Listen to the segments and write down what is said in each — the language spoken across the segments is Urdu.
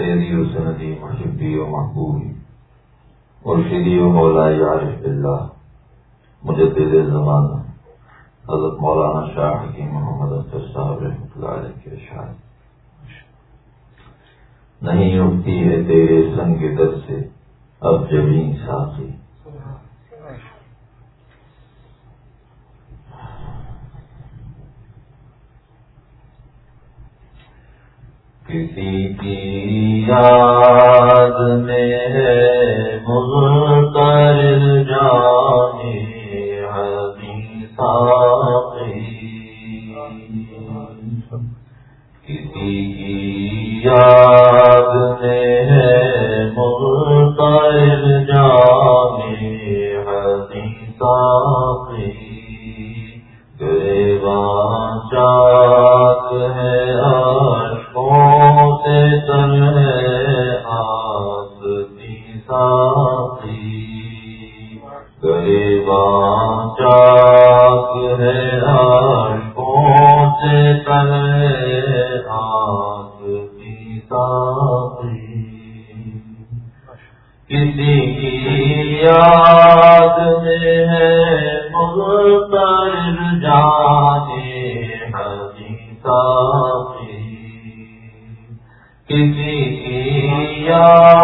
سیدی و سندی محبی و محبوبی. مرشدی و مولا عارف اللہ، مجھے زمانہ، حضرت مولانا شاہ حکیم محمد اختر صاحب رحمۃ اللہ علیہ کے شاعر نہیں اٹھتی ہے تیرے سنگ در سے، اب جبین ساتھی کسی کی یاد میں مغتر جانے ساقی کسی کی یاد کسی کی یاد میں ہے مغتر جانے کسی کی یاد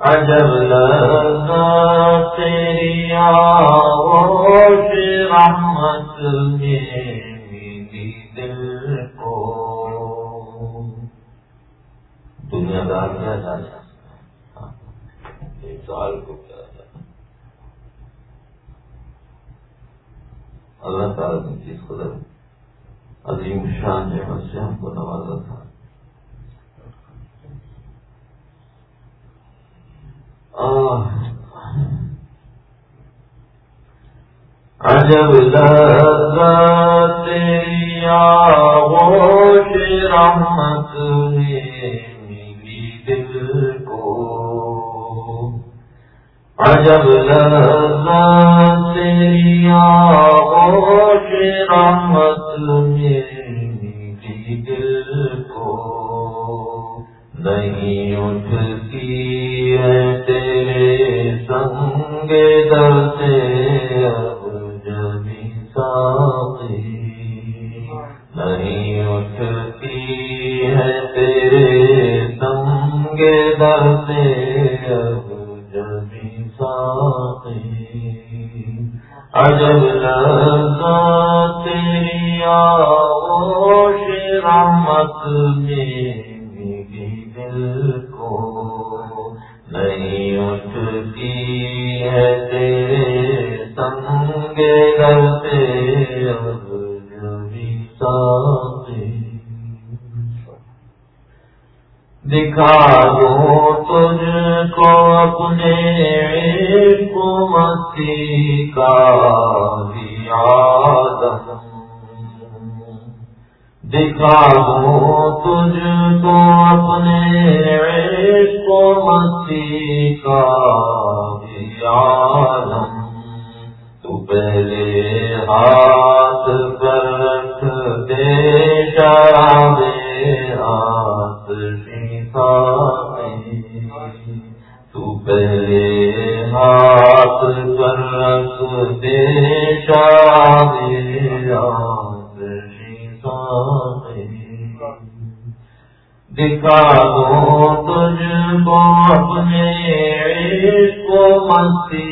اجب تیری آوش رحمت دل کو دنیا دار میں جانا سوال کو کیا اللہ تعالیٰ نے چیز قدر عظیم شان نعمت سے ہم کو نوازا تھا۔ عجب لذت ہوش رحمت ہے میری دل کو۔ عجب لذت ہوش رحمت میری نہیں اٹھتی ہے تیرے سنگ در سے نہیں اٹھتی ہے تیرے سنگے درتے اب جبھی ساتھی عجب تیری آوش رحمت میں۔ دکھا دو تجھ کو اپنے کو حکومتی کا دکھا دو تجھ کو اپنے عشق و مستی کا عالم پہلے ہاتھ پر رکھ دے دے ہاتھ شیخا تو پہلے ہاتھ پر رکھ دے دے ہاتھ دکھا دو تجھ کو اپنے کو مستی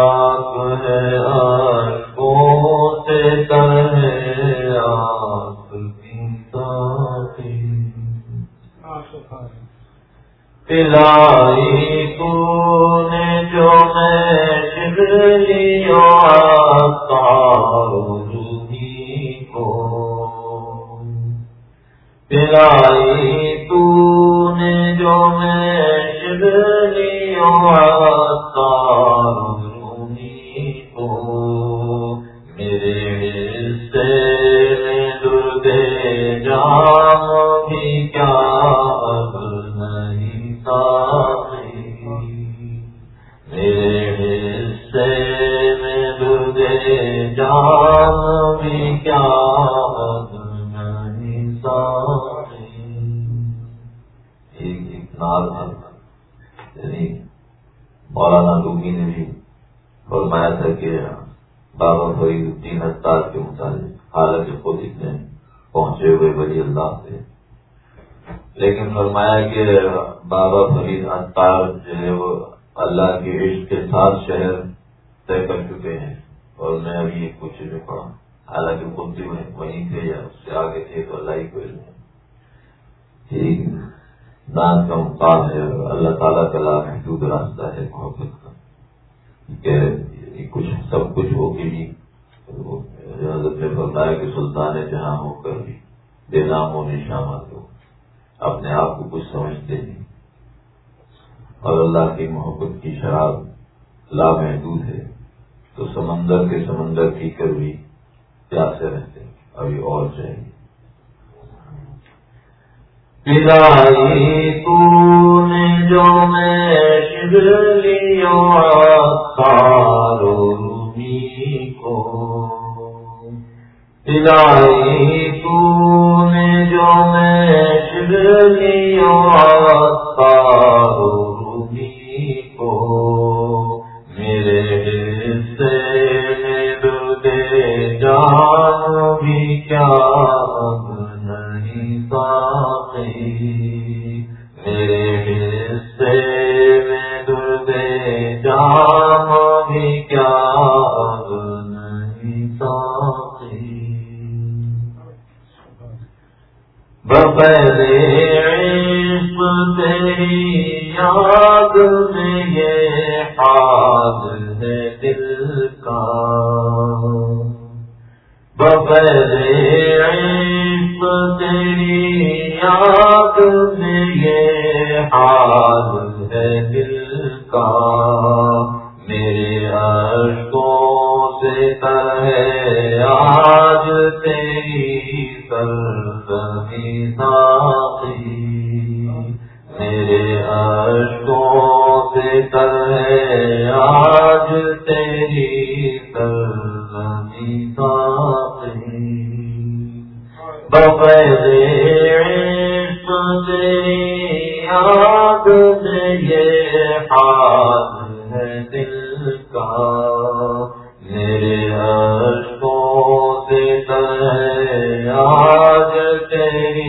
پلائی تو نے جو میں شگلی تارو پلائی تو نے جو میں شگلی دان کا مقام ہے اللہ تعالیٰ کا لا محدود راستہ ہے محبت کا۔ کہ کچھ سب کچھ ہو کے بھی حضرت نے بتایا کہ سلطان جہاں ہو کر بھی بے نام و نشامات ہو۔ اپنے آپ کو کچھ سمجھتے نہیں۔ اور اللہ کی محبت کی شراب لا محدود ہے۔ تو سمندر کے سمندر کی کر بھی پیاسے رہتے ابھی اور چاہیے۔ پلائی تو نے جو میں شگلیوں سارو کو۔ پلائی تو نے جو میں شگلیوں سارو تیری یاد میں یہ حال ہے دل کا بپلے تیری یاد میں یہ حال ہے دل کا میرے عشقوں سے ہے آج تیری سرزمی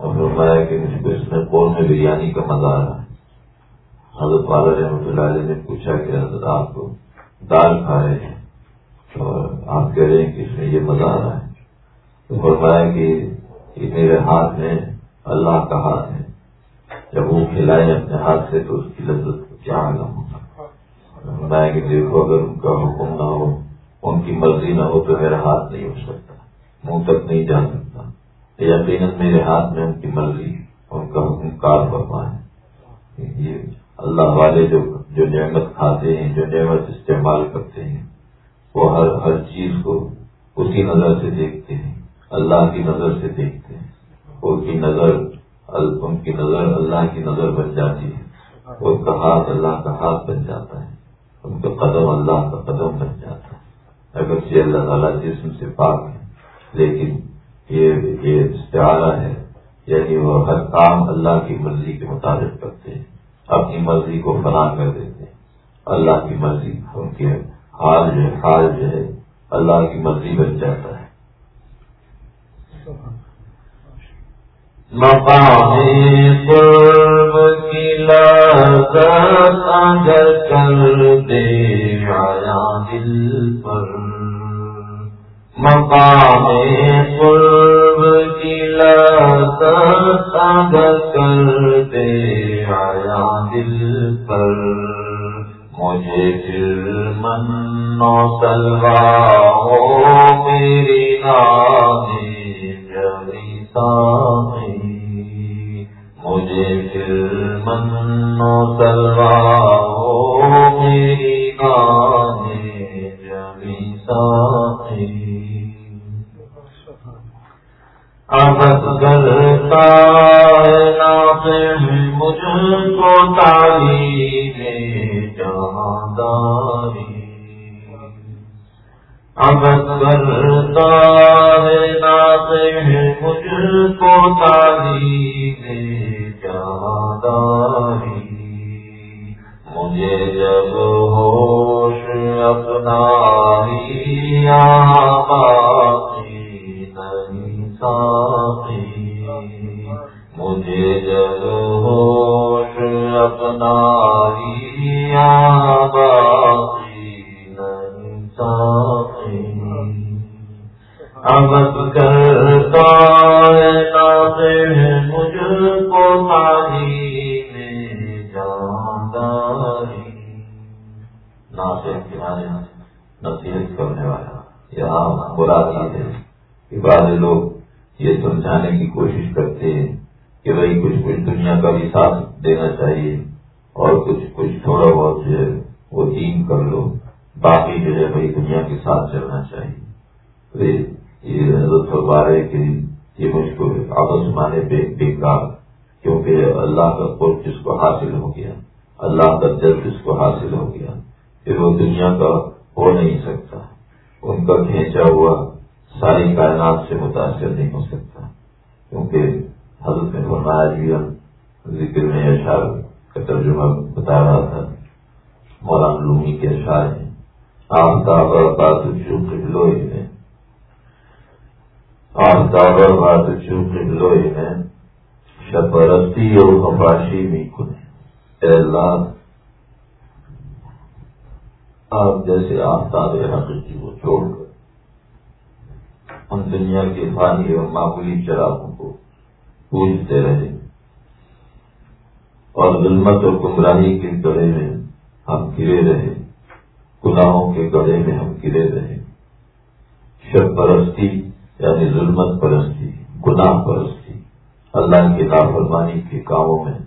اور فرمایا کہ مجھ کو اس میں قورمے بریانی کا مزہ آ رہا ہے حضرت والا رحمۃ اللہ علیہ نے پوچھا کہ حضرت آپ کو دال کھا رہے ہیں اور آپ کہہ رہے ہیں کہ اس میں یہ مزہ آ رہا ہے تو فرمایا کہ یہ میرے ہاتھ میں اللہ کا ہاتھ ہے۔ جب وہ کھلائے اپنے ہاتھ سے تو اس کی لذت کو کیا عالم ہوگا فرمایا کہ دیکھو، اگر ان کا حکم نہ ہو، ان کی مرضی نہ ہو تو میرا ہاتھ نہیں ہو سکتا، منہ تک نہیں جا سکتا۔ یقیناً میرے ہاتھ میں ان کی مرضی، ان کا حکم کار فرما ہے۔ یہ اللہ والے جو جو نعمت کھاتے ہیں، جو نعمت استعمال کرتے ہیں، وہ ہر ہر چیز کو اسی نظر سے دیکھتے ہیں۔ اللہ کی نظر سے دیکھتے ہیں۔ ان کی نظر ان کی نظر اللہ کی نظر بن جاتی ہے۔ ان کا ہاتھ اللہ کا ہاتھ بن جاتا ہے۔ ان کا قدم اللہ کا قدم بن جاتا ہے۔ اگر یہ اللہ تعالیٰ جسم سے پاک ہے، لیکن یہ یہ استعارہ ہے یعنی وہ ہر کام اللہ کی مرضی کے مطابق کرتے ہیں، اپنی مرضی کو فنا کر دیتے ہیں۔ اللہ کی مرضی، ان کے حال جو ہے، حال جو ہے، اللہ کی مرضی بن جاتا ہے۔ مقام قرب کی کر دے آیا دل پر۔ مقام قرب کی لذت آیا دل پر مجھے دل من نو سلوا حاصل ہو گیا۔ پھر وہ دنیا کا ہو نہیں سکتا۔ ان کا کھینچا ہوا ساری کائنات سے متاثر نہیں ہو سکتا۔ کیونکہ حضرت نے فرمایا جی ذکر میں اشار کا ترجمہ بتا رہا تھا۔ مولانا لومی کے اشار ہیں۔ آپ کا بات جو میں۔ آفتاب بات چونکہ لوہے میں۔ شپرستی اور خفاشی بھی کھلے اللہ آپ جیسے آفتاب حقیقی کو چھوڑ کر ہم دنیا کے فانی اور معمولی چراغوں کو پوجتے رہے اور ظلمت اور گمراہی کے گڑے میں ہم گرے رہے، گناہوں کے گڑے میں ہم گرے رہے۔ شب پرستی یعنی ظلمت پرستی، گناہ پرستی، اللہ کی نافرمانی کے کاموں میں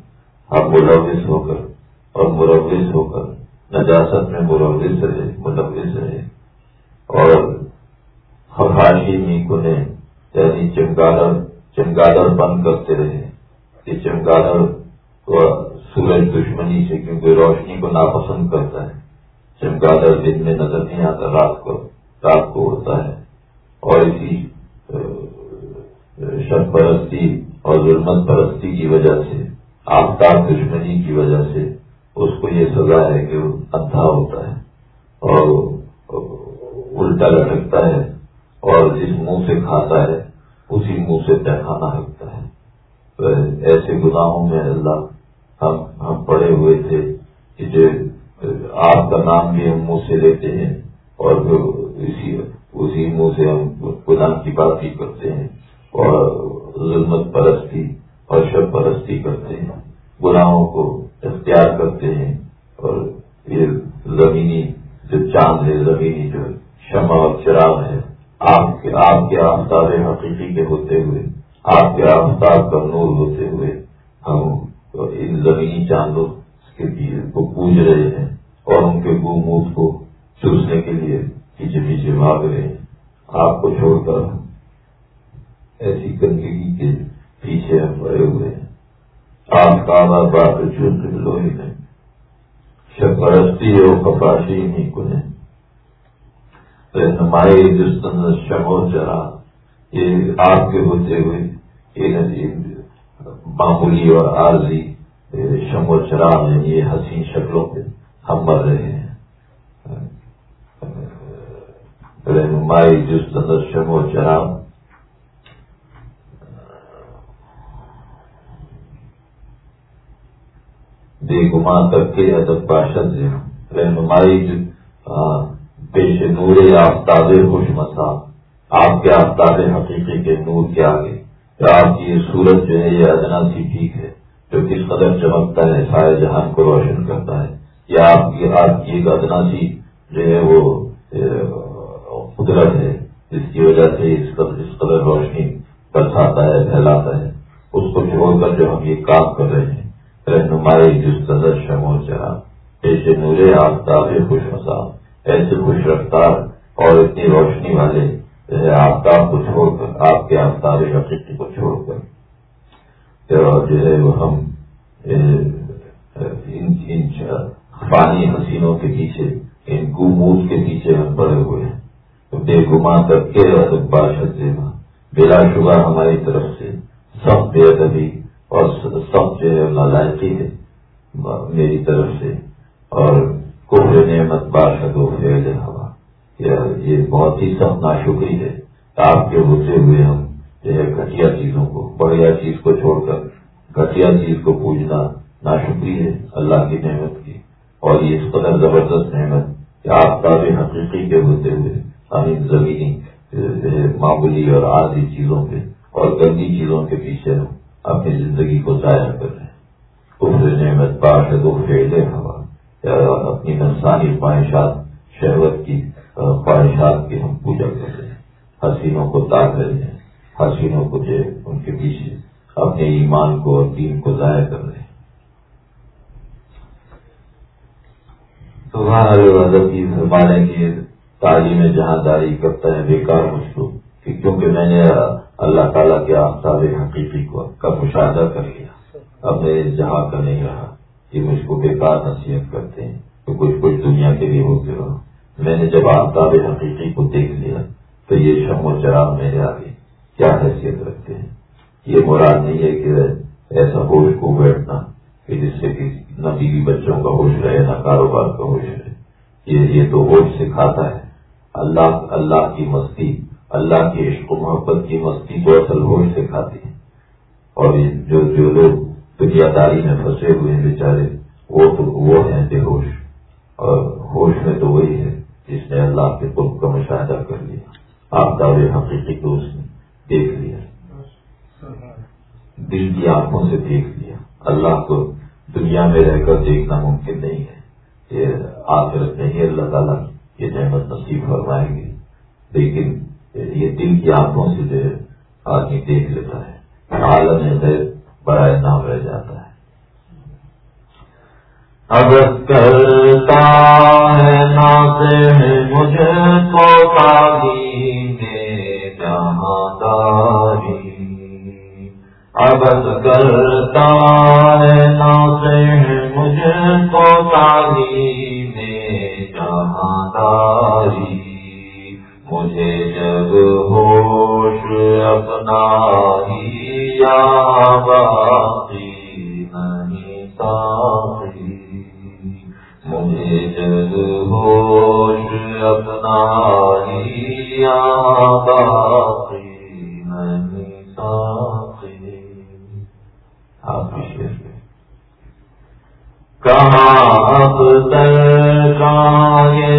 ہم ملوث ہو کر اور مروث ہو کر نجاست میں مروث رہے ملوث رہے اور خفاشی میں یعنی چمگادڑ چمگادڑ بند کرتے رہے۔ یہ چمگادڑ سورج دشمنی سے کیونکہ روشنی کو ناپسند کرتا ہے۔ چمگادڑ دن میں نظر نہیں آتا، رات کو رات کو ہوتا ہے۔ اور اسی شب پرستی اور ظلمت پرستی کی وجہ سے، آفتاب دشمنی کی وجہ سے اس کو یہ سزا ہے کہ وہ اندھا ہوتا ہے اور الٹا لٹکتا ہے اور جس منہ سے کھاتا ہے، اسی منہ سے پہانا لگتا ہے۔ ایسے گناہوں میں اللہ ہم ہم پڑے ہوئے تھے کہ جو آپ کا نام بھی ہم منہ سے لیتے ہیں اور اسی اسی منہ سے ہم گناہ کی بات بھی کرتے ہیں اور ظلمت پرستی اور شب پرستی کرتے ہیں۔ گناہوں کو اختیار کرتے ہیں اور یہ زمینی جو چاند ہے، زمینی جو شمع اور چراغ ہے، آپ کے آپ کے آفتاب حقیقی کے ہوتے ہوئے، آپ کے آفتاب کا نور ہوتے ہوئے ہم ان زمینی چاندوں کے کو پوج رہے ہیں اور ان کے گو کو چوسنے کے لیے پیچھے پیچھے بھاگ رہے ہیں۔ آپ کو چھوڑ کر ایسی گندگی کے پیچھے ہم پڑے ہوئے ہیں۔ آپ کا بات چوٹ لوہے میں شپرستی ہو کپاشی نہیں کنے۔ رہنمائی جس شمو چرا یہ آپ کے ہوتے ہوئے، یہ معمولی اور عارضی شمو چرا میں یہ حسین شکلوں پہ ہم مر رہے ہیں۔ رہنمائی جس طرح شمو چرا بے گمان تک کے ادب باشد رہنمائی پیش نور آفتاب خوش مسا، آپ کے آفتاب حقیقی کے نور کے آگے۔ آپ کی یہ سورج جو ہے، یہ ادنا سی ٹھیک ہے، جو کس قدر چمکتا ہے سارے جہان کو روشن کرتا ہے۔ یا آپ کی آپ کی ایک ادنا سی جو ہے، وہ قدرت ہے، جس کی وجہ سے اس قدر اس قدر روشنی برساتا ہے، پھیلاتا ہے۔ اس کو چھوڑ کر جو ہم یہ کام کر رہے ہیں رہنمائی جس قدر شمو چرا پیش نور آفتاب خوش مسا، ایسے خوش رفتار اور اتنی روشنی والے آفتاب کو چھوڑ کر، آپ کے آفتاب حقیقی کو چھوڑ کر۔ جو ہے وہ ہم پانی حسینوں کے پیچھے، ان گمود کے پیچھے ہم پڑے ہوئے ہیں۔ بے گمان کر کے بادشاہ دینا بلا شبہ ہماری طرف سے، سب بے ادبی اور سب جو ہے نالائقی ہے، میری طرف سے۔ اور کفر نعمت باشد فیل ہوا یہ بہت ہی سخت ناشکری ہے۔ آپ کے ہوتے ہوئے ہم جو ہے گھٹیا چیزوں کو، بڑھیا چیز کو چھوڑ کر گھٹیا چیز کو پوجنا ناشکری ہے اللہ کی نعمت کی۔ اور یہ اس قدر زبردست نعمت کہ آپ کا بھی حقیقی کے ہوتے ہوئے ہم ان زمینی معمولی اور عادی چیزوں پہ اور گندی چیزوں کے پیچھے ہم اپنی زندگی کو ضائع کر رہے ہیں کفر نعمت باشد و فیل ہوا اپنی انسانی خواہشات، شہوت کی خواہشات کی ہم پوجا کر رہے ہیں۔ حسینوں کو تاک رہے ہیں۔ حسینوں کو جو ان کے پیچھے۔ اپنے ایمان کو اور دین کو ضائع کر رہے ہیں۔ تو وہاں کی فرمانے کی تعلیم جہاں داری کرتا ہے، بیکار مجھ کو کیونکہ میں نے اللہ تعالیٰ کے آفتاب حقیقی کو کا مشاہدہ کر لیا اب میرے جہاں کا نہیں رہا کہ مجھ کو بےکار نصیحت کرتے ہیں، تو کچھ کچھ دنیا کے لیے ہوتے رہو۔ میں نے جب آفتاب حقیقی کو دیکھ لیا، تو یہ شم و چراغ میرے آگے کیا حیثیت رکھتے ہیں؟ یہ مراد نہیں ہے کہ ایسا ہوش کو بیٹھنا کہ جس سے کہ نہ بیوی بچوں کا ہوش رہے، نہ کاروبار کا ہوش رہے۔ یہ یہ تو ہوش سکھاتا ہے۔ اللہ اللہ کی مستی اللہ کی عشق و محبت کی مستی کو اصل ہوش سکھاتی ہے۔ اور جو جو لوگ دنیا داری میں پھنسے ہوئے ہیں بیچارے، وہ تو وہ ہیں بے ہوش۔ اور ہوش میں تو وہی ہے جس نے اللہ کے قرب کا مشاہدہ کر لیا۔ آپ دعوے حقیقی کو اس نے دیکھ لیا۔ دل کی آنکھوں سے دیکھ لیا۔ اللہ کو دنیا میں رہ کر دیکھنا ممکن نہیں ہے۔ یہ آخرت نہیں اللہ تعالیٰ یہ نعمت نصیب فرمائیں گے لیکن یہ دل کی آنکھوں سے جو ہے، آدمی دیکھ لیتا ہے۔ عالم غیر بڑا نام رہ جاتا ہے۔ اب کرتا ہے مجھے کو جہاں داری اب کرتا ہے مجھے کو تاری تعلیم جہاں داری مجھے جب ہوش اپنا ہی یا باقی نہیں ساری مجھے جب ہوش اپنا ہی یا باقی نہیں ساری آپ کہاں اب تک یہ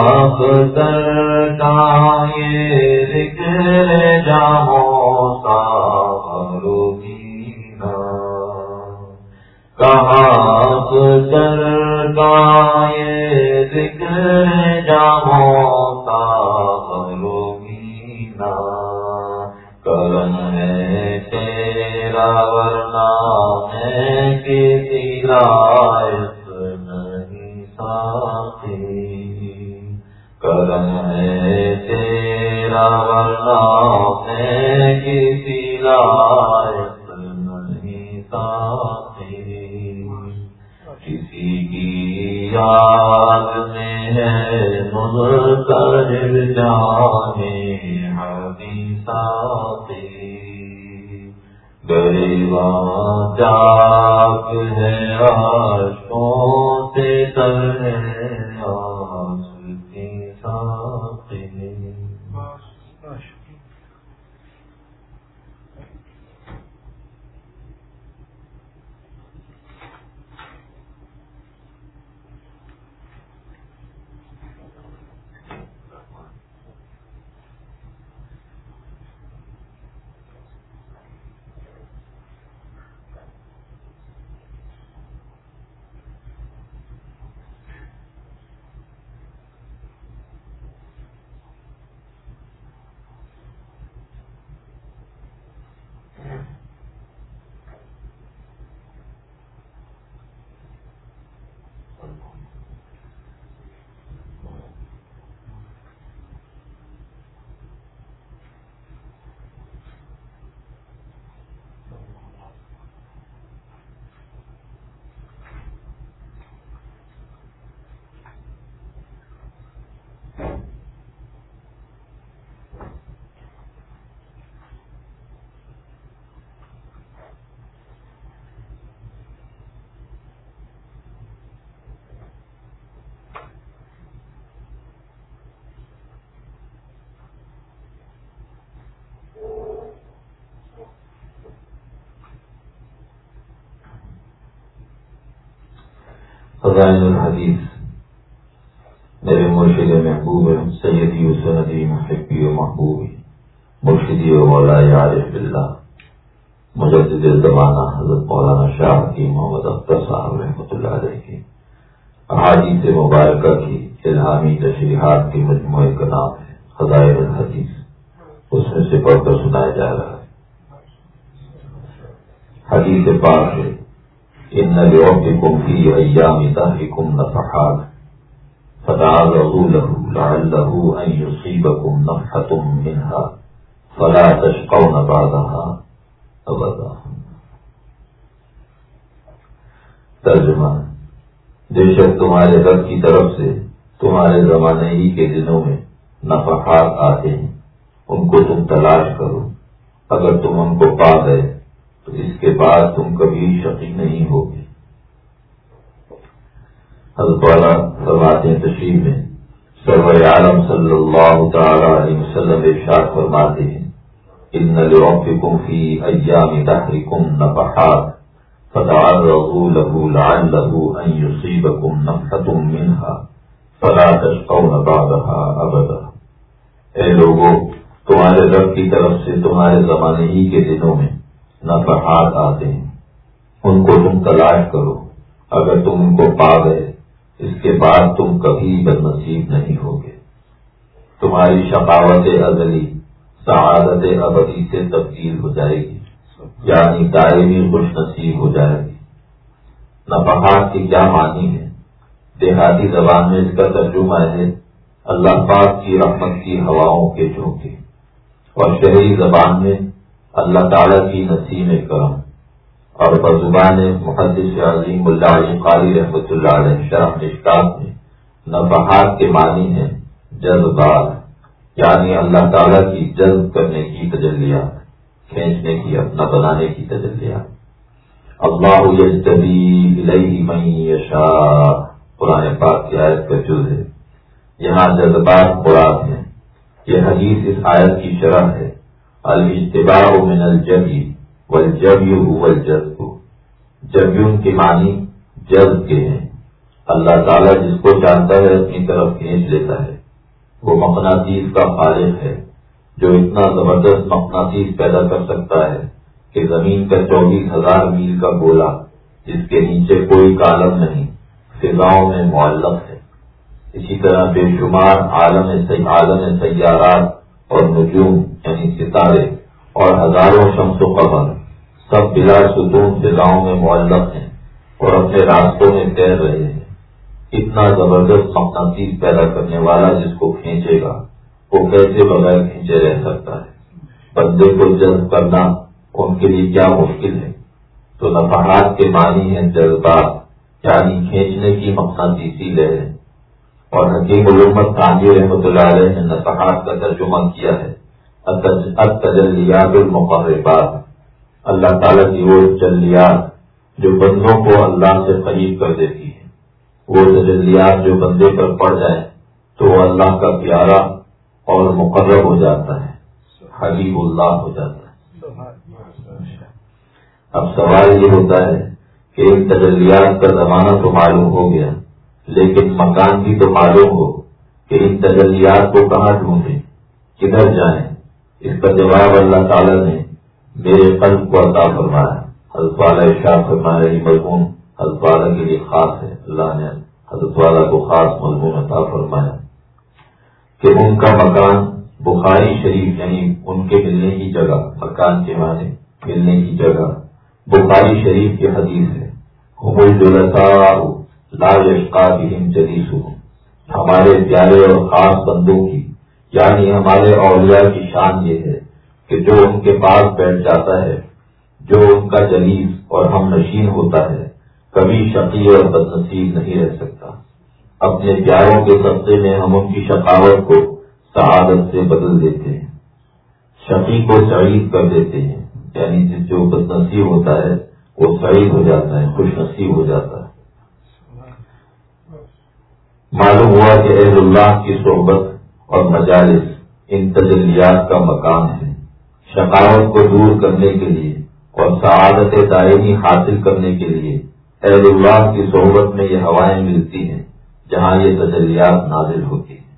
ذکر جامو کہاں یہ ذکر جامو سارو مینا کہاں یہ ذکر جامو سارو کرم ہے تیرا ورنہ ہے کسی لائق ہے مذکر جانے حدی ساتھی گریباں جاگ ہے عاشقوں سے تر ہے فضائل الحدیث میرے مرشد محبوب سیدی و سندی محبی و محبوبی، مرشدی و مولا عارف اللہ مجدد زمانہ حضرت مولانا شاہ کی محمد اختر صاحب رحمۃ اللہ علیہ. کی احادیث مبارکہ کی الہامی تشریحات کی مجموعے کا نام ہے خزائر الحدیث. اس میں سے پڑھ کر سنایا جا رہا ہے۔ حدیث پاک ہے۔ ان لربكم في أيام دهركم نفحات فتعرضوا له لعله أن يصيبكم نفحة منها فلا تشقون بعدها أبدا ترجمہ، بے شک تمہارے رب کی طرف سے تمہارے زمانے ہی کے دنوں میں نفحات آتے ہیں، ان کو تم تلاش کرو، اگر تم ان کو پا گئے تو اس کے بعد تم کبھی شقی نہیں ہوگی حضرت والا فرماتے ہیں تشریف میں، سرور عالم صلی اللہ تعالی علیہ وسلم ارشاد فرماتے ہیں، ان لربكم في ايام دهركم نفحات فتعرضوا له لعله ان يصيبكم نفحة منها فلا تشقون بعدها ابدا۔ اے لوگوں تمہارے رب کی طرف سے تمہارے زمانے ہی کے دنوں میں نفحات آتے ہیں۔ ان کو تم تلاش کرو۔ اگر تم ان کو پا گئے، اس کے بعد تم کبھی بد نصیب نہیں ہوگے۔ تمہاری شقاوت ازلی، سعادت ابدی سے تبدیل ہو جائے گی۔ یعنی دائمی خوش نصیب ہو جائے گی۔ نفحات کی کیا معنی ہے؟ دیہاتی زبان میں اس کا ترجمہ ہے، اللہ پاک کی رحمت کی ہواؤں کے جھونکے۔ اور شہری زبان میں اللہ تعالیٰ کی نسیم کرم۔ اور بزبان محدث عظیم اللہ قاری رحمۃ اللہ علیہ شرح اشکاف میں نفحات کے معنی ہیں جذبات یعنی اللہ تعالیٰ کی جذب کرنے کی تجلیات، کھینچنے کی، اپنا بنانے کی تجلیات۔ اللہ یجتبی من یشا قرآن پاک کی آیت کا جز ہے یہاں جذبات مراد ہیں۔ یہ حدیث اس آیت کی شرح ہے۔ الاجتباع من الجبی والجبی هو الجذب جبیون کے معنی جذب کے ہیں۔ اللہ تعالیٰ جس کو جانتا ہے، اپنی طرف کھینچ لیتا ہے۔ وہ مقناطیس کا خالق ہے، جو اتنا زبردست مقناطیس پیدا کر سکتا ہے کہ زمین کا چوبیس ہزار میل کا گولا جس کے نیچے کوئی کالم نہیں، فضاؤں میں معلق ہے۔ اسی طرح بے شمار عالم عالم سیارات اور نجوم یعنی ستارے اور ہزاروں شمس و قبر سب بلا ستون فضاؤں میں معلق ہیں اور اپنے راستوں میں تیر رہے ہیں۔ اتنا زبردست مقناطیس پیدا کرنے والا جس کو کھینچے گا، وہ کیسے بغیر کھینچے رہ سکتا ہے؟ بندے کو جذب کرنا ان کے لیے کیا مشکل ہے؟ تو نفحات کے معنی ہیں جذبات یعنی کھینچنے کی مقناطیسی لہریں۔ اور حکیم علومت خانجی رحمۃ اللہ علیہ نے نصحات کا ترجمہ کیا ہے۔ تجلیات المقربات۔ اللہ تعالیٰ کی وہ تجلیات جو بندوں کو اللہ سے قریب کر دیتی ہے وہ تجلیات جو بندے پر پڑ جائیں تو وہ اللہ کا پیارا اور مقرر ہو جاتا ہے۔ حبیب اللہ ہو جاتا ہے۔ اب سوال یہ ہوتا ہے کہ ان تجلیات کا زمانہ تو معلوم ہو گیا، لیکن مکان بھی تو معلوم ہو کہ ان تجلیات کو کہاں ڈھونڈیں، کدھر جائیں۔ اس کا جواب اللہ تعالیٰ نے میرے قلب کو عطا فرمایا۔ حضرت والا شاہ فرما رہی مضمون حضرت والا کے لیے خاص ہے۔ اللہ نے حضرت والا کو خاص مضمون عطا فرمایا۔ کہ ان کا مکان بخاری شریف یعنی ان کے ملنے کی جگہ، مکان کے معنی ملنے کی جگہ بخاری شریف کی حدیث ہے۔ لا یشقا بہم جدید ہمارے پیارے اور خاص بندوں کی یعنی ہمارے اولیاء کی شان یہ ہے کہ جو ان کے پاس بیٹھ جاتا ہے، جو ان کا جلیس اور ہم نشین ہوتا ہے، کبھی شقی اور بد نصیب نہیں رہ سکتا۔ اپنے پیاروں کے سبزے میں ہم ان کی شقاوت کو سعادت سے بدل دیتے ہیں۔ شقی کو سعید کر دیتے ہیں یعنی جو بد نصیب ہوتا ہے، وہ سعید ہو جاتا ہے، خوش نصیب ہو جاتا ہے۔ معلوم ہوا کہ اہل اللہ کی صحبت اور مجالس ان تجلیات کا مقام ہے۔ شکاوت کو دور کرنے کے لیے اور سعادت دائمی حاصل کرنے کے لیے اہل اللہ کی صحبت میں یہ ہوائیں ملتی ہیں جہاں یہ تجلیات نازل ہوتی ہیں۔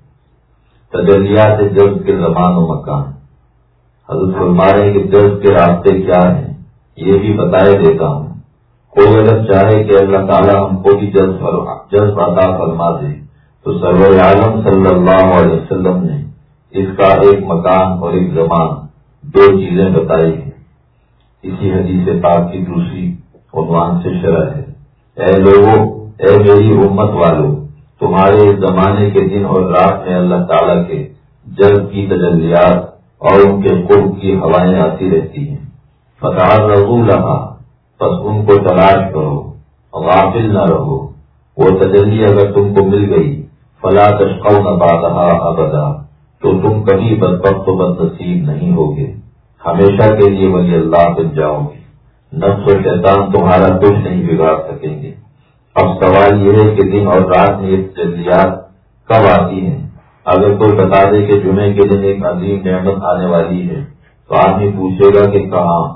تجلیات جذب کے زمان و مکان۔ حضرت فرمارے کے جذب کے راستے کیا ہیں؟ یہ بھی بتائے دیتا ہوں۔ کوئی اگر چاہے کہ اللہ تعالیٰ ہم کو بھی جذب عطا فرما دے۔ تو سرور عالم صلی اللہ علیہ وسلم نے اس کا ایک مکان اور ایک زبان دو چیزیں بتائی ہیں۔ اسی حدیث پاک کی دوسری عنوان سے شرح ہے۔ اے لوگوں اے میری امت والوں تمہارے زمانے کے دن اور رات میں اللہ تعالیٰ کے جلد کی تجلیات اور ان کے قرب کی ہوائیں آتی رہتی ہیں۔ فتح رضو رہا بس ان کو تلاش کرو، غافل نہ رہو۔ وہ تجلی اگر تم کو مل گئی فلا تشقو نہ بادہ ابدا، تو تم کبھی بدبخت و بد نصیب نہیں ہوگے۔ ہمیشہ کے لیے ولی اللہ بن جاؤ گے۔ نفس و شیطان تمہارا کچھ نہیں بگاڑ سکیں گے۔ اب سوال یہ ہے کہ دن اور رات میں یہ تجلیات کب آتی ہیں؟ اگر کوئی بتا دے کہ جمعے کے دن ایک عظیم نعمت آنے والی ہے، تو آدمی پوچھے گا کہ کہاں؟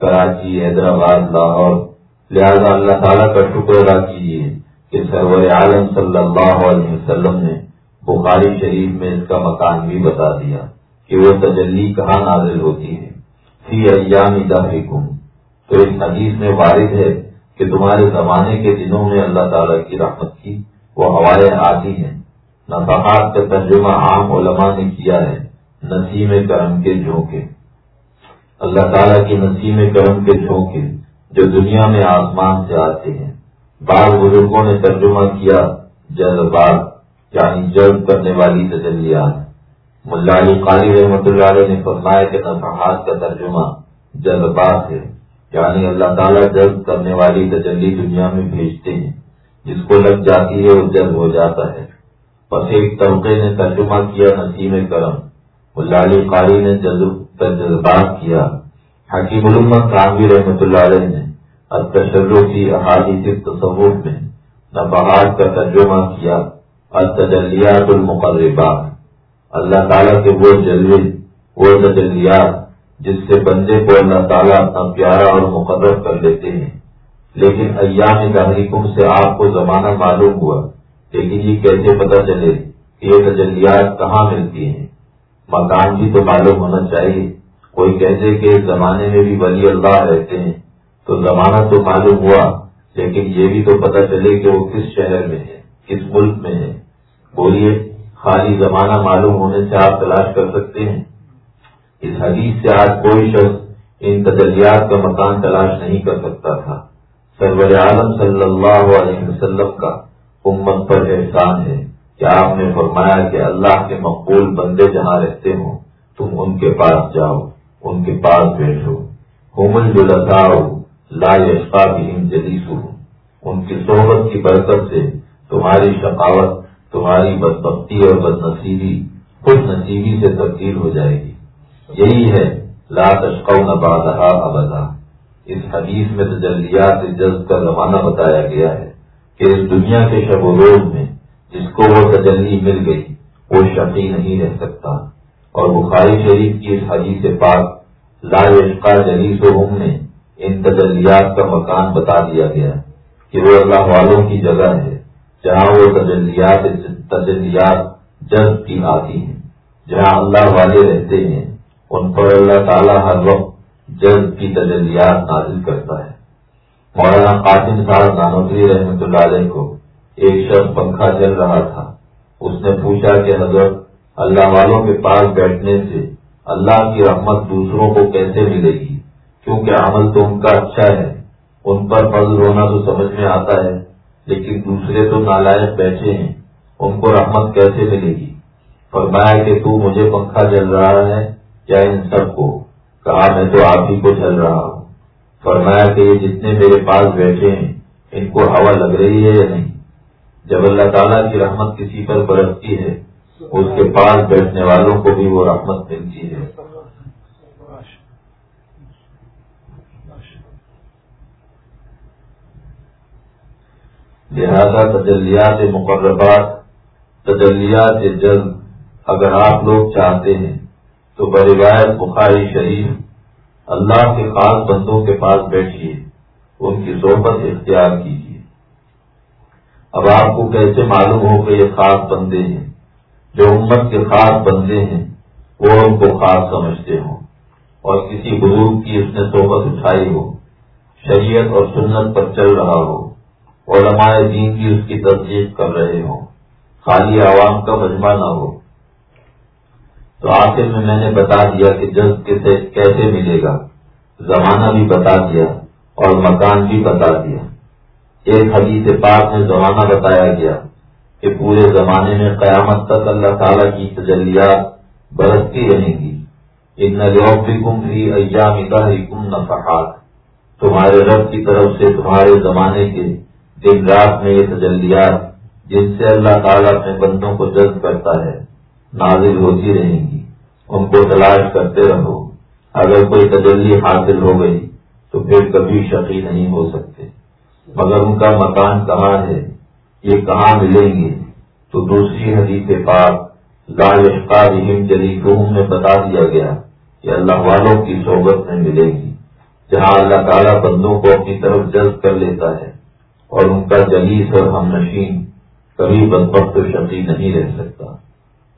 کراچی، حیدرآباد، لاہور۔ لہذا اللہ تعالیٰ کا شکر ادا کیجیے۔ کہ سرور عالم صلی اللہ علیہ وسلم نے بخاری شریف میں اس کا مکان بھی بتا دیا کہ وہ تجلی کہاں نازل ہوتی ہے؟ فی ایام تو اس حدیث میں وارد ہے کہ تمہارے زمانے کے دنوں میں اللہ تعالیٰ کی رحمت کی وہ ہوائیں آتی ہیں۔ نفحات کا ترجمہ عام علماء نے کیا ہے، نسیم کرم کے جھونکے۔ اللہ تعالیٰ کی نسیم کرم کے جھونکے جو دنیا میں آسمان سے آتے ہیں۔ بعض بزرگوں نے ترجمہ کیا جذبات یعنی جلد کرنے والی تجلیات۔ ملا علی قاری رحمۃ اللہ علیہ نے فرمایا کہ نفحات کا ترجمہ جذبات ہے۔ یعنی اللہ تعالیٰ جلد کرنے والی تجلی دنیا میں بھیجتے ہیں، جس کو لگ جاتی ہے وہ جلد ہو جاتا ہے۔ بس ایک طبقے نے ترجمہ کیا نسیم کرم۔ علی قاری نے جذبات کیا۔ حکیم علمت رحمۃ اللہ علیہ نے التشرو کی احادیث تصور میں نفحات کا ترجمہ کیا۔ التجلیات المقربات۔ اللہ تعالیٰ کے وہ جلوے، وہ تجلیات جس سے بندے کو اللہ تعالیٰ اپنا پیارا اور مقرر کر لیتے ہیں۔ لیکن ایام تحریکم سے آپ کو زمانہ معلوم ہوا لیکن یہ جی کیسے پتا چلے کہ یہ تجلیات کہاں ملتی ہیں۔ مکان بھی تو معلوم ہونا چاہیے۔ کوئی کہتے کہ زمانے میں بھی ولی اللہ رہتے ہیں۔ تو زمانہ تو معلوم ہوا، لیکن یہ بھی تو پتا چلے کہ وہ کس شہر میں ہے، کس ملک میں ہے۔ بولیے، خالی زمانہ معلوم ہونے سے آپ تلاش کر سکتے ہیں۔ اس حدیث سے آج کوئی شخص ان تجلیات کا مکان تلاش نہیں کر سکتا تھا۔ سرور عالم صلی اللہ علیہ وسلم کا امت پر احسان ہے کہ آپ نے فرمایا کہ اللہ کے مقبول بندے جہاں رہتے ہوں، تم ان کے پاس جاؤ، ان کے پاس بیٹھو۔ ہومن جو لگاؤ لا یشقا بھی ان کی صحبت کی برکت سے تمہاری شقاوت، تمہاری بدبختی اور بد نصیبی خوش نصیبی سے تبدیل ہو جائے گی۔ یہی ہے لا تشقو نبادہ ابدا۔ اس حدیث میں تجلیات جذب کا زمانہ بتایا گیا ہے کہ اس دنیا کے شب و روز میں جس کو وہ تجلی مل گئی، وہ شقی نہیں رہ سکتا۔ اور بخاری شریف کی اس حدیث پاک لا عشقہ جلیس و نے ان تجلیات کا مکان بتا دیا گیا کہ وہ اللہ والوں کی جگہ ہے، جہاں وہ تجلیات تجلیات جذب کی آتی ہیں، جہاں اللہ والے رہتے ہیں، ان پر اللہ تعالیٰ ہر وقت جذب کی تجلیات نازل کرتا ہے۔ مولانا قاسم صاحب نانوتری رحمۃ اللہ علیہ کو ایک شخص پنکھا چل رہا تھا۔ اس نے پوچھا کہ حضرت، اللہ والوں کے پاس بیٹھنے سے اللہ کی رحمت دوسروں کو کیسے ملے گی؟ کیونکہ عمل تو ان کا اچھا ہے، ان پر فضل ہونا تو سمجھ میں آتا ہے، لیکن دوسرے تو نالائق بیٹھے ہیں، ان کو رحمت کیسے ملے گی؟ فرمایا کہ تو مجھے پنکھا چل رہا ہے، یا ان سب کو؟ کہا، میں تو آپ ہی کو چل رہا ہوں۔ فرمایا کہ یہ جتنے میرے پاس بیٹھے ہیں، ان کو ہوا لگ رہی ہے یا نہیں؟ جب اللہ تعالیٰ کی رحمت کسی پر برستی ہے، اس کے پاس بیٹھنے والوں کو بھی وہ رحمت ملتی ہے۔ لہذا تجلیات مقربات، تجلیات جلد اگر آپ لوگ چاہتے ہیں، تو بروایت بخاری شریف اللہ کے خاص بندوں کے پاس بیٹھیے، ان کی صحبت اختیار کیجیے۔ اب آپ کو کیسے معلوم ہو کہ یہ خاص بندے ہیں؟ جو امت کے خاص بندے ہیں، وہ ان کو خاص سمجھتے ہوں۔ اور کسی بزرگ کی اس نے صحبت اٹھائی ہو، شریعت اور سنت پر چل رہا ہو۔ علماء دین کی اس کی تصدیق کر رہے ہوں۔ خالی عوام کا مجمع نہ ہو۔ تو آخر میں میں نے بتا دیا کہ جذب کیسے کیسے ملے گا۔ زمانہ بھی بتا دیا اور مکان بھی بتا دیا۔ ایک حدیث پاک میں زمانہ بتایا گیا کہ پورے زمانے میں قیامت تک اللہ تعالیٰ کی تجلیات برستی رہیں گی۔ ان نجوم بھی ایام کم نفحات۔ تمہارے رب کی طرف سے تمہارے زمانے کے دن رات میں یہ تجلیات جن سے اللہ تعالیٰ اپنے بندوں کو جذب کرتا ہے، نازل ہوتی رہیں گی۔ ان کو تلاش کرتے رہو۔ اگر کوئی تجلی حاصل ہو گئی تو پھر کبھی شقی نہیں ہو سکتے۔ مگر ان کا مکان کہاں ہے؟ یہ کہاں ملیں گے؟ تو دوسری حدیث پاک لال جلی میں بتا دیا گیا کہ اللہ والوں کی صحبت میں ملے گی، جہاں اللہ تعالیٰ بندوں کو اپنی طرف جذب کر لیتا ہے۔ اور ان کا جلیس اور ہم نشین کبھی بدبخت و شقی نہیں رہ سکتا۔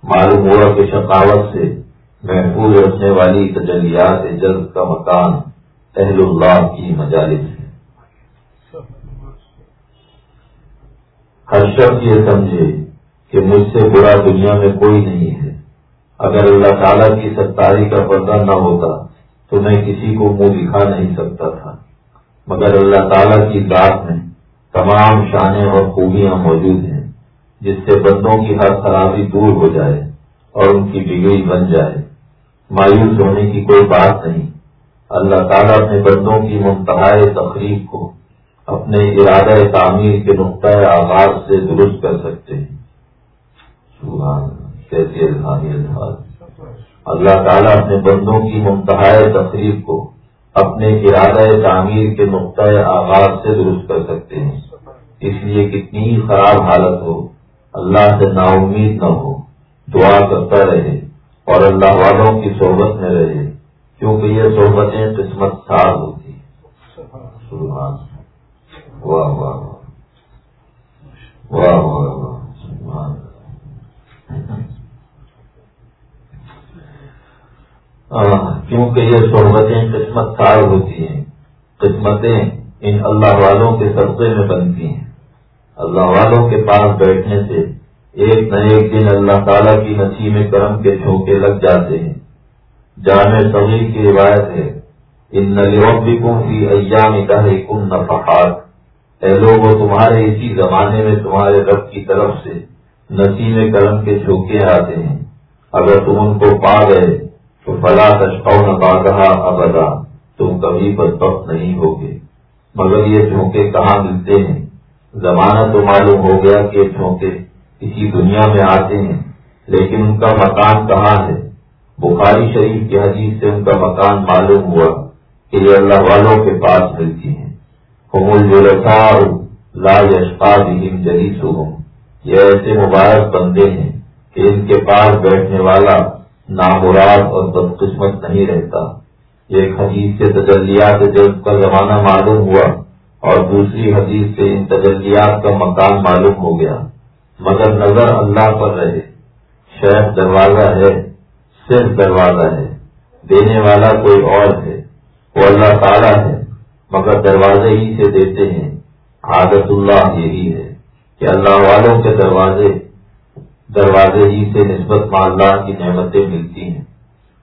معلوم ہوا کہ شقاوت سے محفوظ رکھنے والی تجلیات جذب کا مکان اہل اللہ کی مجالس ہے۔ ہر شخص یہ سمجھے کہ مجھ سے برا دنیا میں کوئی نہیں ہے۔ اگر اللہ تعالیٰ کی ستاری کا پردہ نہ ہوتا تو میں کسی کو منہ دکھا نہیں سکتا تھا۔ مگر اللہ تعالیٰ کی ذات میں تمام شانیں اور خوبیاں موجود ہیں، جس سے بندوں کی ہر خرابی دور ہو جائے اور ان کی بگڑی بن جائے۔ مایوس ہونے کی کوئی بات نہیں۔ اللہ تعالیٰ اپنے بندوں کی منتہا تقریب کو اپنے ارادہ تعمیر کے نقطۂ آغاز سے درست کر سکتے ہیں۔ کیسے اللہ تعالیٰ اپنے بندوں کی منتہا تقریب کو اپنے ارادہ تعمیر کے نقطۂ آغاز سے درست کر سکتے ہیں۔ اس لیے کتنی خراب حالت ہو، اللہ سے نا امید نہ ہو، دعا کرتا رہے اور اللہ والوں کی صحبت میں رہے، کیونکہ یہ صحبتیں قسمت ساز ہوتی ہیں۔ واہ واہ واہ۔ واہ کیونکہ یہ صحبتیں قسمت سار ہوتی ہیں۔ قسمتیں ان اللہ والوں کے سبزے میں بنتی ہیں۔ اللہ والوں کے پاس بیٹھنے سے ایک نہ ایک دن اللہ تعالیٰ کی نسیم کرم کے چھوکے لگ جاتے ہیں۔ جامع صغیر کی روایت ہے، ان نلیوں کی ایام کا کن نفحات اے لوگ تمہارے اسی زمانے میں تمہارے رب کی طرف سے نسیم کرم کے جھوکے آتے ہیں۔ اگر تم ان کو پا گئے تو فلا تشکاؤ نہ پا ابدا، تم کبھی بدبخت نہیں ہوگے۔ مگر یہ جھونکے کہاں ملتے ہیں؟ زمانہ تو معلوم ہو گیا کہ جھونکے اسی دنیا میں آتے ہیں، لیکن ان کا مکان کہاں ہے؟ بخاری شریف کی حدیث سے ان کا مکان معلوم ہوا کہ یہ اللہ والوں کے پاس ملتی ہیں۔ لا یشقا بہم جلیس یہ ایسے مبارک بندے ہیں کہ ان کے پاس بیٹھنے والا نامراد اور بدقسمت نہیں رہتا۔ ایک حدیث سے تجلیات جب کا زمانہ معلوم ہوا اور دوسری حدیث سے ان تجلیات کا مکان معلوم ہو گیا۔ مگر نظر اللہ پر رہے۔ شیخ دروازہ ہے، صرف دروازہ ہے۔ دینے والا کوئی اور ہے۔ وہ اللہ تعالیٰ ہے، مگر دروازے ہی سے دیتے ہیں۔ عادت اللہ یہی ہے کہ اللہ والوں کے دروازے دروازے ہی سے نسبت اللہ کی نعمتیں ملتی ہیں۔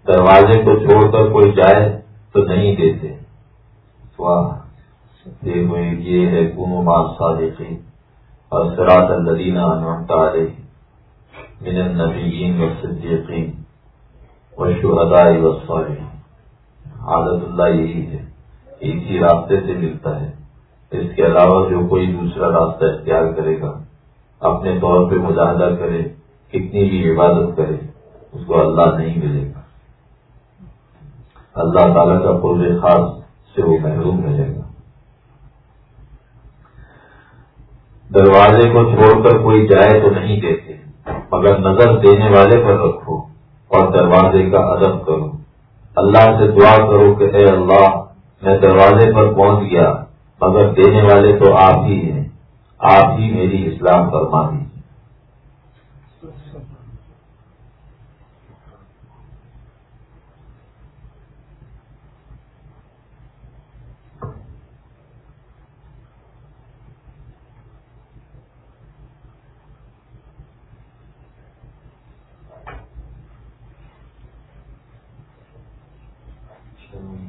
دروازے کو چھوڑ کر کوئی جائے تو نہیں دیتے۔ واہ یہ ہے گم مال صادقی اور سراط الدینہ انتارے من النبیین و صدیقین و و عادت اللہ یہی ہے اسی راستے سے ملتا ہے۔ اس کے علاوہ جو کوئی دوسرا راستہ اختیار کرے گا، اپنے طور پہ مجاہدہ کرے۔ کتنی بھی عبادت کرے، اس کو اللہ نہیں ملے گا۔ اللہ تعالیٰ کا پورے خاص سے وہ محروم رہے گا۔ دروازے کو چھوڑ کر کوئی جائے تو نہیں دیتے۔ مگر نظر دینے والے پر رکھو اور دروازے کا ادب کرو۔ اللہ سے دعا کرو کہ اے اللہ، میں دروازے پر پہنچ گیا، مگر دینے والے تو آپ ہی ہیں۔ آپ ہی میری اسلام فرما دی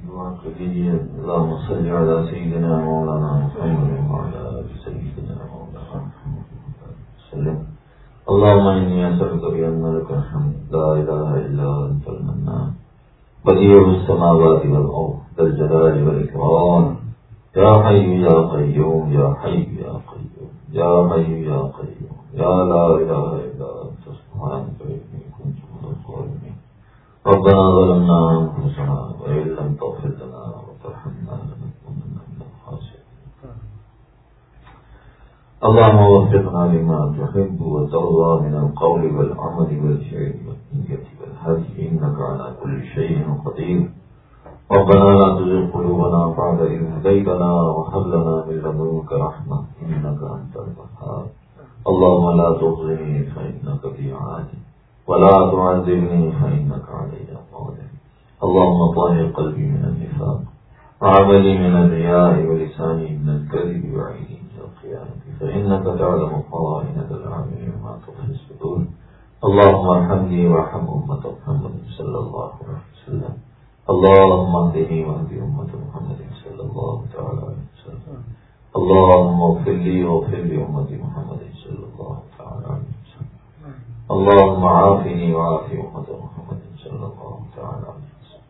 اللهم صل على سيدنا مولانا محمد وعلى آل سيدنا مولانا اللهم إني أسألك بأن لك الحمد، لا إله إلا أنت المنان، بديع السماوات والأرض، ذا الجلال والإكرام، يا حي يا قيوم، يا حي يا قيوم، يا حي يا قيوم، يا لا إله إلا أنت، سبحانك إني كنت من الظالمين. ربنا ظلمنا أنفسنا اللهم وفقنا لما تحب وترضى من القول والعمل والفعل والنية والهدي، إنك على كل شيء قدير. ربنا لا تزغ قلوبنا بعد إذ هديتنا وهب لنا من لدنك رحمة، إنك أنت الوهاب. اللهم لا تخزني فإنك في عادي ولا تعذبني فإنك علي قادر. اللهم طهر قلبي من النفاق، وعملي من الرياء ولساني من الكذب وعيني. فإنك تعلم خائنة الأعين وما تخفي الصدور. اللهم ارحمني وارحم أمة محمد صلى الله عليه وسلم. اللهم اهدني واهد أمة محمد صلى الله تعالى عليه وسلم. اللهم اغفر لي واغفر لأمة محمد صلى الله تعالى عليه وسلم. اللهم عافني وعافي أمة محمد صلى الله تعالى عليه وسلم.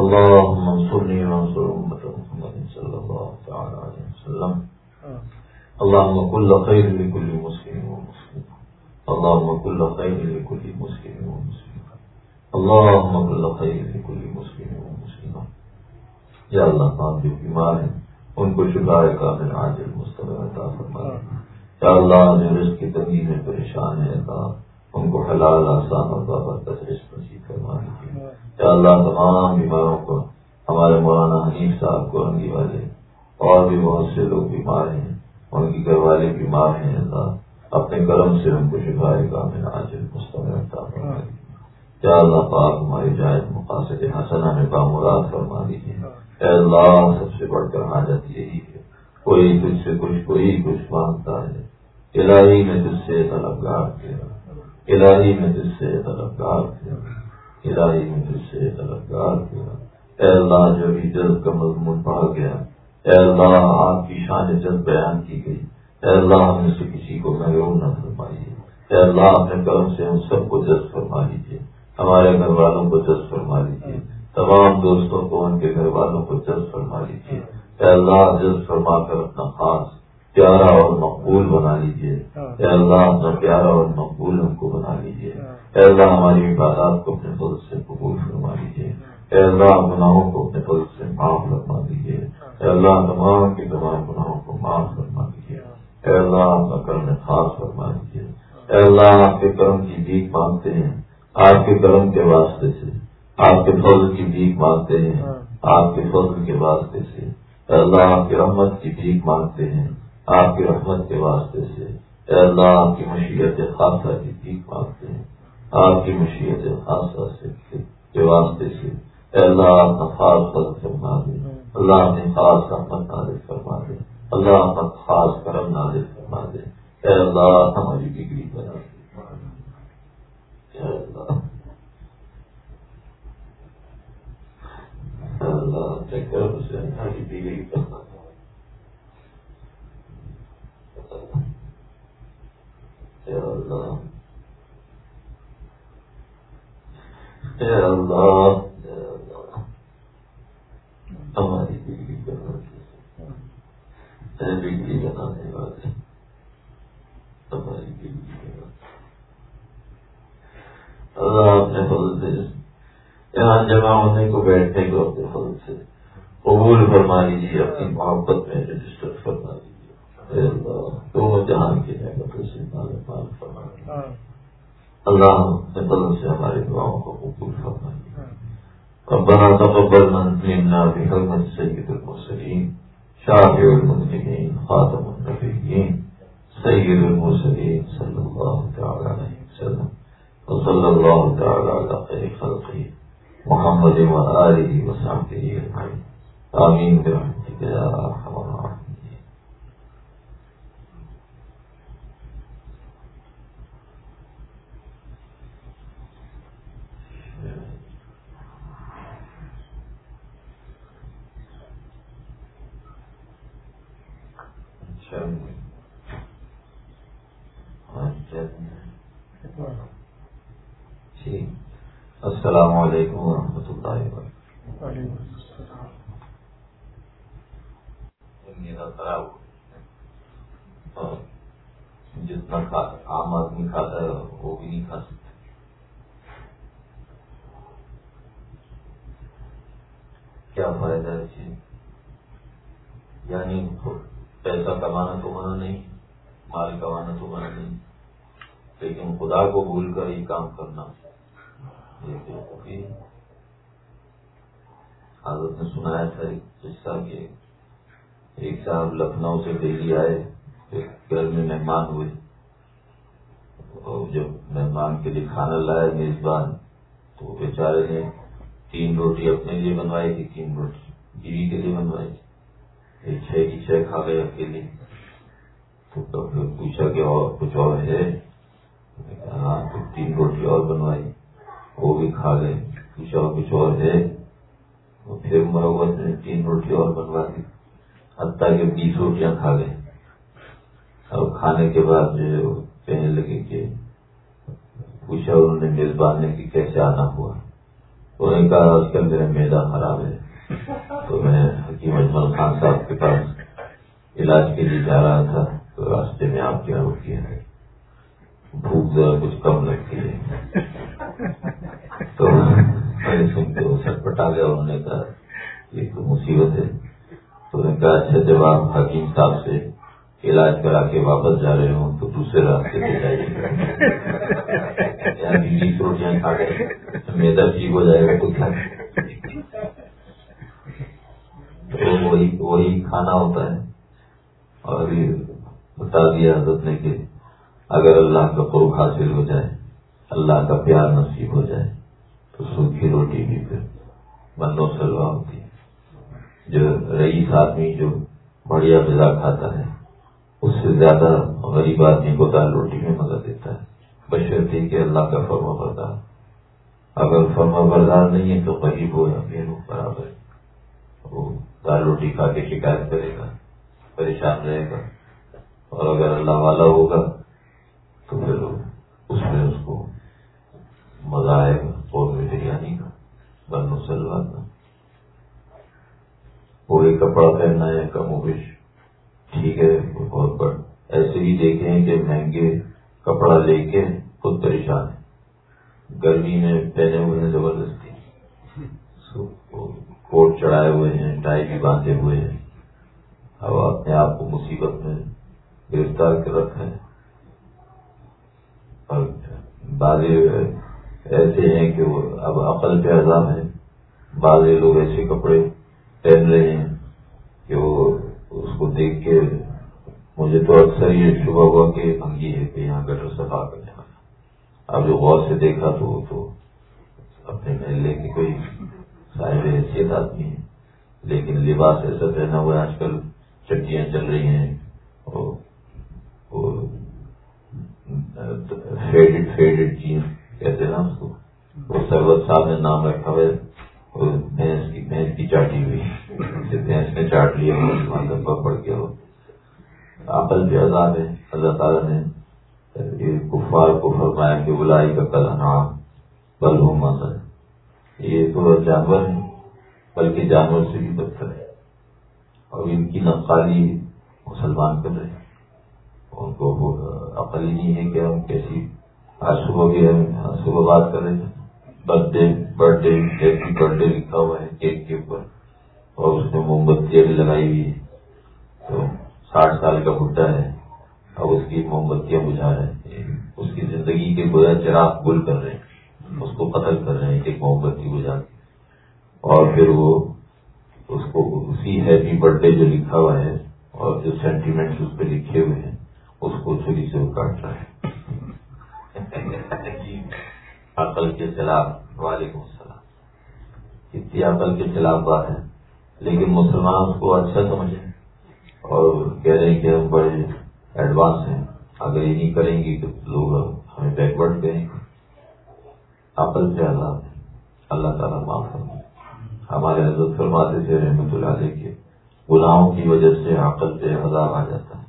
اللهم انصرني وانصر أمة محمد صلى الله تعالى عليه وسلم. اللهم كل خير لكل مسلم ومسلم اللهم كل خير لكل مسلم ومسلم اللهم كل خير لكل مسلم ومسلم یا اللہ پاک جو بیمار ہیں، ان کو شکار کا میں عاجل مستقبل عطا فرما یا اللہ، جو رزق کی تنگی میں پریشان ہے اللہ ان کو حلال، آسان اور بابرکت رزق نصیب فرما یا اللہ، تمام بیماروں کو، ہمارے مولانا حنیف صاحب کو رنگی والے، اور بھی بہت سے لوگ بیمار ہیں ان کی گھر والے بیمار ہیں اللہ، اپنے کرم سے ان کو شفائے کا میں عاجل مستقبل عطا اللہ پاک ہماری جائز مقاصد حسنہ میں بامراد فرما دیجیے اے اللہ سب سے بڑھ کر حاجت یہی ہے۔ کوئی تجھ سے کچھ، کوئی کچھ مانگتا ہے۔ الہی میں تجھ سے طلبگار کیا۔ الہی میں تجھ سے طلبگار کیا۔ الہی میں تجھ سے طلبگار کیا۔ اے اللہ، جو بھی جلد کا مضمون پڑھا گیا اے اللہ، آپ کی شان جلد بیان کی گئی۔ اے اللہ، ہم سے کسی کو محروم نہ فرمائیے۔ اے اللہ، اپنے کرم سے ہم سب کو جذب فرما لیجیے۔ ہمارے گھر والوں کو جذب فرما لیجیے۔ تمام دوستوں کو ان کے گھر والوں کو جذب فرما لیجیے۔ اے اللہ، جذب فرما کر اپنا خاص، پیارا اور مقبول بنا لیجیے۔ اے اللہ، اپنا پیارا اور مقبول ہم کو بنا لیجیے۔ اے اللہ، ہماری عبادات کو اپنے فضل سے قبول فرما لیجیے۔ اے اللہ، گناہوں کو اپنے فضل سے معاف فرما دیجیے۔ اے اللہ، تمام کے تمام گناہوں کو معاف فرما دیجیے اے اللہ اپنا کرم خاص فرما دیجیے اے اللہ، آپ کے کرم کی بھیک مانگتے ہیں۔ آپ کے کرم کے واسطے سے۔ آپ کے فضل کی بھیک مانگتے ہیں۔ آپ کے فضل کے واسطے سے۔ اے اللہ، آپ کی رحمت کی بھیک مانگتے ہیں۔ آپ کی رحمت کے واسطے سے۔ اے اللہ، آپ کی مشیت خاصہ کی بھیک مانگتے ہیں۔ آپ کی مشیت خاصہ سے کے واسطے سے۔ اے اللہ، آپ خاص فضل فرما دے اللہ اپنی خاص رحمت نازل فرما دے۔ اللہ اپنا خاص کرم نازل فرما دے۔ اے اللہ ہماری ڈگری بنا دے اللہ۔ کرم سے ہماری ڈگری بنا اللہ۔ اے اللہ۔ ہماری ڈگری بنا ڈگری بنانے والے ہماری اللہ اپنے فضل سے یہاں جمع ہونے کو بیٹھنے کو اپنے فضل سے قبول فرما لیجیے اپنی محبت میں رجسٹر فرما لیجیے۔ دونوں جہان کی نعمتوں سے مال فرما اللہ اپنے فضل سے ہماری دعاؤں کو قبول فرما ربنا تقبل منا بحرمة سيد المرسلين، شافع المسلمين خاتم النبيين، سيد المرسلين صلى الله تعالى عليه وسلم، وصلى الله تعالى على خير خلقه محمد وآله وصحبه أجمعين. آمين برحمتك يا أرحم الراحمين. جی السلام علیکم ورحمۃ اللہ وبرکاتہ۔ خراب جتنا عام آدمی کھاتا ہے، وہ بھی نہیں کھا سکتا کیا فائدہ ہے چیز یعنی پیسہ کمانا تو منع نہیں مال کمانا تو منع نہیں لیکن خدا کو بھول کر ہی کام کرنا۔ یہ حضرت نے سنایا تھا قصہ کہ ایک صاحب لکھنؤ سے دہلی آئے گھر میں مہمان ہوئے۔ اور جب مہمان کے لیے کھانا لائے میزبان، تو بیچارے نے تین روٹی اپنے لیے بنوائی تھی، تین روٹی بیوی کے لیے بنوائی تھی۔ چھ کی چھ کھا گئے اکیلے۔ تو پھر پوچھا کہ اور کچھ اور ہے؟ ہاں تین روٹی اور بنوائی۔ وہ بھی کھا گئے۔ پوچھا کچھ اور ہے۔ پھر مروت نے تین روٹی اور بنوا دی۔ حتیٰ کہ بیس روٹیاں کھا گئے۔ اور کھانے کے بعد جو کہنے لگے کہ پوچھا انہوں نے میزبان نے کہ کیسے آنا ہوا۔ انہوں نے کہا آج کل میرا میدا خراب ہے۔ تو میں حکیم اجمل خان صاحب کے پاس علاج کے لیے جا رہا تھا۔ تو راستے میں آپ کیا روکی ہے بھوک ذرا کچھ کم لگتی ہے تو میں سن کے سٹ پٹا گیا انہوں نے کہا، یہ تو مصیبت ہے۔ تو نے کہا اچھا جب آپ حکیم صاحب سے علاج کرا کے واپس جا رہے ہوں، تو دوسرے راستے سے جائیے۔ بیس روٹیاں کھا گئے، میدا ٹھیک ہو جائے گا تو کیا؟ وہی وہی کھانا ہوتا ہے۔ اور بتا دیا حضرت نے کہ اگر اللہ کا قرب حاصل ہو جائے، اللہ کا پیار نصیب ہو جائے، تو سوکھی روٹی بھی پھر بندوں سلوا ہوتی ہے۔ جو رئیس آدمی جو بڑھیا غذا کھاتا ہے، اس سے زیادہ غریب آدمی کو دال روٹی میں مدد دیتا ہے۔ بشرطی کہ اللہ کا فرما بردار۔ اگر فرما بردار نہیں ہے تو غریب ہو یا پھر برابر وہ دال روٹی کھا کے شکایت کرے گا، پریشان رہے گا۔ اور اگر اللہ والا ہوگا تو پھر اس میں اس کو مزہ آئے گا اور بریانی کا بن سلوا کا۔ کوئی کپڑا پہننا ہے کم و بیش۔ ٹھیک ہے، بہت بڑھ۔ ایسے بھی دیکھے ہیں کہ مہنگے کپڑا لے کے خود پریشان ہے گرمی میں پہنے ہوئے ہیں زبردستی۔ کوٹ چڑھائے ہوئے ہیں، ٹائی بھی باندھے ہوئے ہیں۔ اب اپنے آپ کو مصیبت میں گرفتار کر رکھا ہے۔ اور بعض ایسے ہیں کہ وہ اب عقل پہ عذاب ہے۔ بعض لوگ ایسے کپڑے پہن رہے ہیں کہ وہ اس کو دیکھ کے مجھے تو اکثر یہ شبہ ہوا کہ بھنگی ہے کہ یہاں گٹر صفا کرنے والا۔ اب جو غور سے دیکھا تو وہ تو اپنے محلے کی کوئی صاحب حیثیت آدمی ہے۔ لیکن لباس ایسا پہنا ہوا ہے، آج کل چٹیاں چل رہی ہیں فیڈڈ فیڈڈ جینس کہتے ہیں نا اس کو۔ وہ سربت صاحب نے نام رکھا ہوا ہے۔ بھینس کی بھینس کی چاٹی ہوئی۔ بھینس نے چاٹ لیا دبا پڑ گیا ہو عقل بھی آزاد ہے اللہ تعالیٰ نے کفار کو فرمایا کہ بلائی کا کل نام بل ہو ماتا ہے یہ تو جانور ہے بلکہ جانور سے بھی بدتر ہے اور ان کی نقالی مسلمان کر رہے ہیں۔ ان کو عقل ہی نہیں ہے کہ ہم کیسی آج صبح بھی ہم صبح بات کر رہے تھے birthday birthday happy birthday لکھا ہوا ہے کیک کے اوپر۔ اور اس میں موم بتیاں بھی لگائی ہوئی ہے۔ تو ساٹھ سال کا بڈا ہے۔ اب اس کی موم بتیاں بجھا رہے ہیں۔ اس کی زندگی کے گویا چراغ گل کر رہے ہیں۔ اس کو قتل کر رہے ہیں کہ موم بتی بجھا اور پھر وہ اس کو اسی ہیپی برتھ ڈے جو لکھا ہوا ہے اور جو سینٹیمنٹ اس پہ لکھے ہوئے ہیں۔ اس کو چھری سے وہ کاٹ رہا ہے۔ عقل کے خلاف، وعلیکم السلام۔ اتنی عقل کے خلاف بات ہے، لیکن مسلمان اس کو اچھا سمجھیں اور کہہ رہے ہیں کہ ہم بڑے ایڈوانس ہیں۔ اگر یہ نہیں کریں گے تو لوگ ہمیں بیکورڈ کریں گے عقل سے آزاد ہے۔ اللہ تعالیٰ معاف کرنا ہمارے حضرت فرماتے تھے رحمت اللہ علیہ کے، گناہوں کی وجہ سے عقل سے عذاب آ جاتا۔ ہے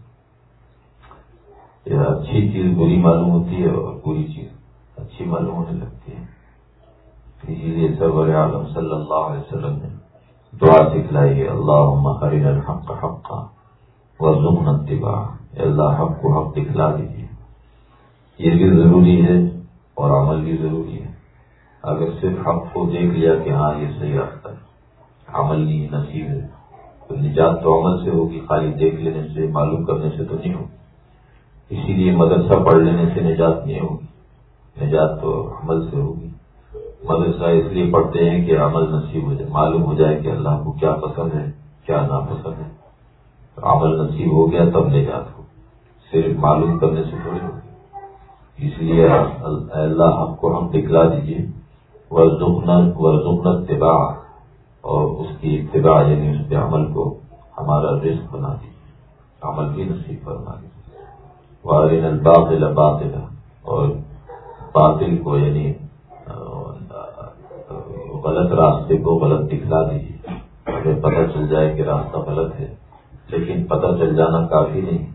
اچھی چیز بری معلوم ہوتی ہے اور بری چیز اچھی معلوم ہونے لگتی ہے۔ اسی لیے سرور عالم صلی اللہ علیہ وسلم نے دعا سکھلائی ہے اللہ الحق حق کا وزم اتباع اللہ، حق کو حق دکھلا دیجیے یہ بھی ضروری ہے اور عمل بھی ضروری ہے۔ اگر صرف حق کو دیکھ لیا کہ ہاں یہ صحیح راستہ ہے، عمل نہیں، نصیب ہے، تو نجات تو عمل سے ہوگی، خالی دیکھ لینے سے، معلوم کرنے سے تو نہیں ہوگی۔ اسی لیے مدرسہ پڑھ لینے سے نجات نہیں ہوگی۔ نجات تو عمل سے ہوگی۔ مدرسہ اس لیے پڑھتے ہیں کہ عمل نصیب ہو جائے۔ معلوم ہو جائے کہ اللہ کو کیا پسند ہے، کیا ناپسند ہے۔ عمل نصیب ہو گیا تب نجات ہو۔ صرف معلوم کرنے سے تھوڑی ہوگی۔ اس لیے اللہ ہم کو ہم دکھلا دیجیے ورژن اتباع۔ اور اس کی اتباع یعنی اس کے عمل کو ہمارا رزق بنا دیجیے عمل بھی نصیب فرما دیجیے وارن الباطل باطل اور باطل کو یعنی غلط راستے کو غلط دکھلا دیجیے۔ ہمیں پتہ چل جائے کہ راستہ غلط ہے، لیکن پتہ چل جانا کافی نہیں۔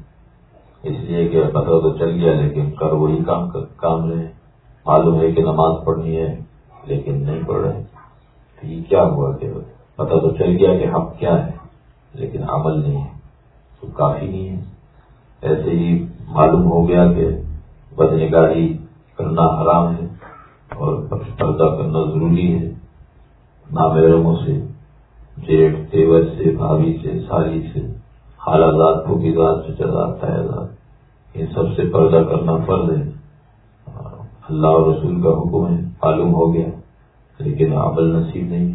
اس لیے کہ پتہ تو چل گیا، لیکن کر وہی کام کام رہے۔ معلوم ہے کہ نماز پڑھنی ہے، لیکن نہیں پڑھ رہے۔ تو یہ کیا ہوا کہ پتہ تو چل گیا کہ حق کیا ہے، لیکن عمل نہیں ہے۔ تو کافی نہیں ہے۔ ایسے ہی معلوم ہو گیا کہ بدنگاہی کرنا حرام ہے اور پردہ کرنا ضروری ہے۔ نامحرموں سے جیٹ تیور سے، بھابھی سے سالی سے خالہ پھوکی ذات سے چزاد تیازاد ان سب سے پردہ کرنا فرض ہے۔ اللہ اور رسول کا حکم ہے، معلوم ہو گیا، لیکن عمل نصیب نہیں۔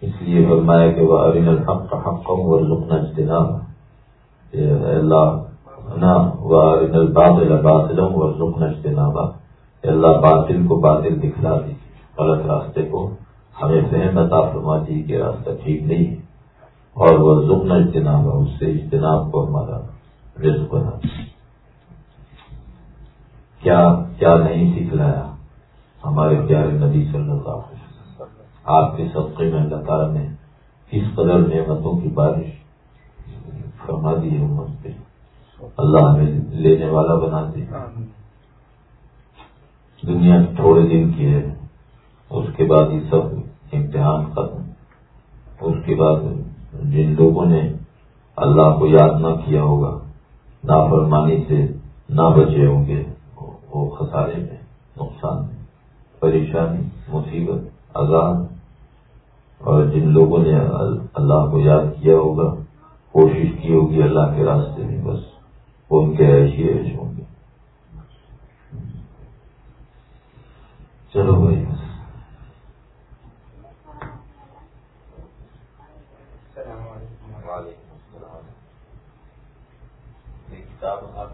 اس لیے فرمایا کہ وہ ارین الحق کا حق اور لکنا اجتناب اللہ وہ ارین الباطل باطلم اور لکنا اجتنابا اللہ، باطل کو باطل دکھلا دی۔ غلط راستے کو ہمیں فہم عطا فرما دی کہ راستہ ٹھیک نہیں ہے۔ اور وہ لکنا اجتناب اس سے اجتناب کو ہمارا رزق بنا۔ کیا کیا نہیں سکھلایا ہمارے پیارے نبی صلی اللہ علیہ وسلم؟ آپ کے صدقے میں اللہ تعالیٰ نے کس قدر نعمتوں کی بارش فرما دی ہے امت پہ۔ اللہ ہمیں لینے والا بنا دی دنیا تھوڑے دن کی ہے، اس کے بعد یہ سب امتحان ختم۔ اس کے بعد جن لوگوں نے اللہ کو یاد نہ کیا ہوگا، نافرمانی سے نہ بچے ہوں گے، وہ خسارے میں، نقصان میں، پریشانی، مصیبت، عذاب۔ اور جن لوگوں نے اللہ کو یاد کیا ہوگا، کوشش کی ہوگی اللہ کے راستے میں، بس۔ ان کے ایشی ایش ہوں گے چلو بھائی۔ السلام علیکم وعلیکم السلام کتاب آپ